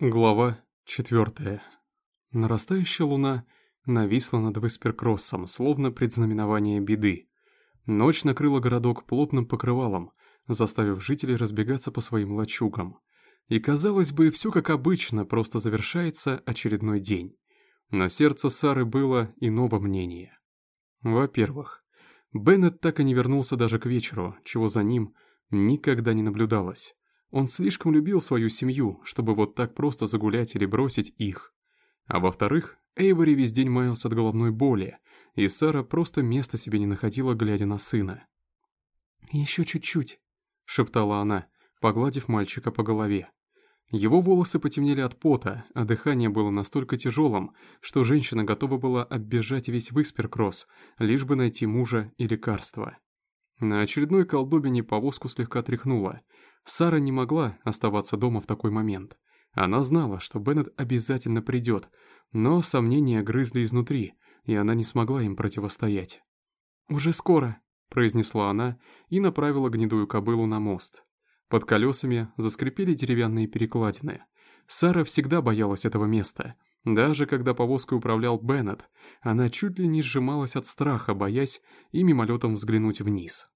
Глава четвертая. Нарастающая луна нависла над Висперкроссом, словно предзнаменование беды. Ночь накрыла городок плотным покрывалом, заставив жителей разбегаться по своим лачугам. И казалось бы, все как обычно, просто завершается очередной день. Но сердце Сары было иного мнения. Во-первых, Беннет так и не вернулся даже к вечеру, чего за ним никогда не наблюдалось. Он слишком любил свою семью, чтобы вот так просто загулять или бросить их. А во-вторых, Эйвори весь день маялся от головной боли, и Сара просто места себе не находила, глядя на сына. «Еще чуть-чуть», — шептала она, погладив мальчика по голове. Его волосы потемнели от пота, а дыхание было настолько тяжелым, что женщина готова была оббежать весь Висперкросс, лишь бы найти мужа и лекарства. На очередной колдобине повозку слегка тряхнула, Сара не могла оставаться дома в такой момент. Она знала, что Беннет обязательно придет, но сомнения грызли изнутри, и она не смогла им противостоять. «Уже скоро», — произнесла она и направила гнедую кобылу на мост. Под колесами заскрипели деревянные перекладины. Сара всегда боялась этого места. Даже когда повозкой управлял Беннет, она чуть ли не сжималась от страха, боясь и мимолетом взглянуть вниз.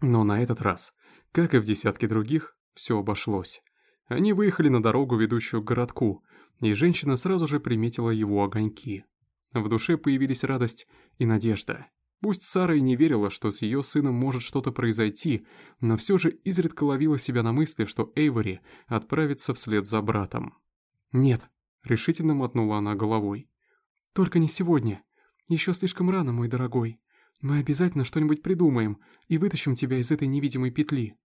Но на этот раз как и в десятке других, все обошлось. Они выехали на дорогу, ведущую к городку, и женщина сразу же приметила его огоньки. В душе появились радость и надежда. Пусть Сара и не верила, что с ее сыном может что-то произойти, но все же изредка ловила себя на мысли, что Эйвори отправится вслед за братом. «Нет», — решительно мотнула она головой. «Только не сегодня. Еще слишком рано, мой дорогой. Мы обязательно что-нибудь придумаем и вытащим тебя из этой невидимой петли».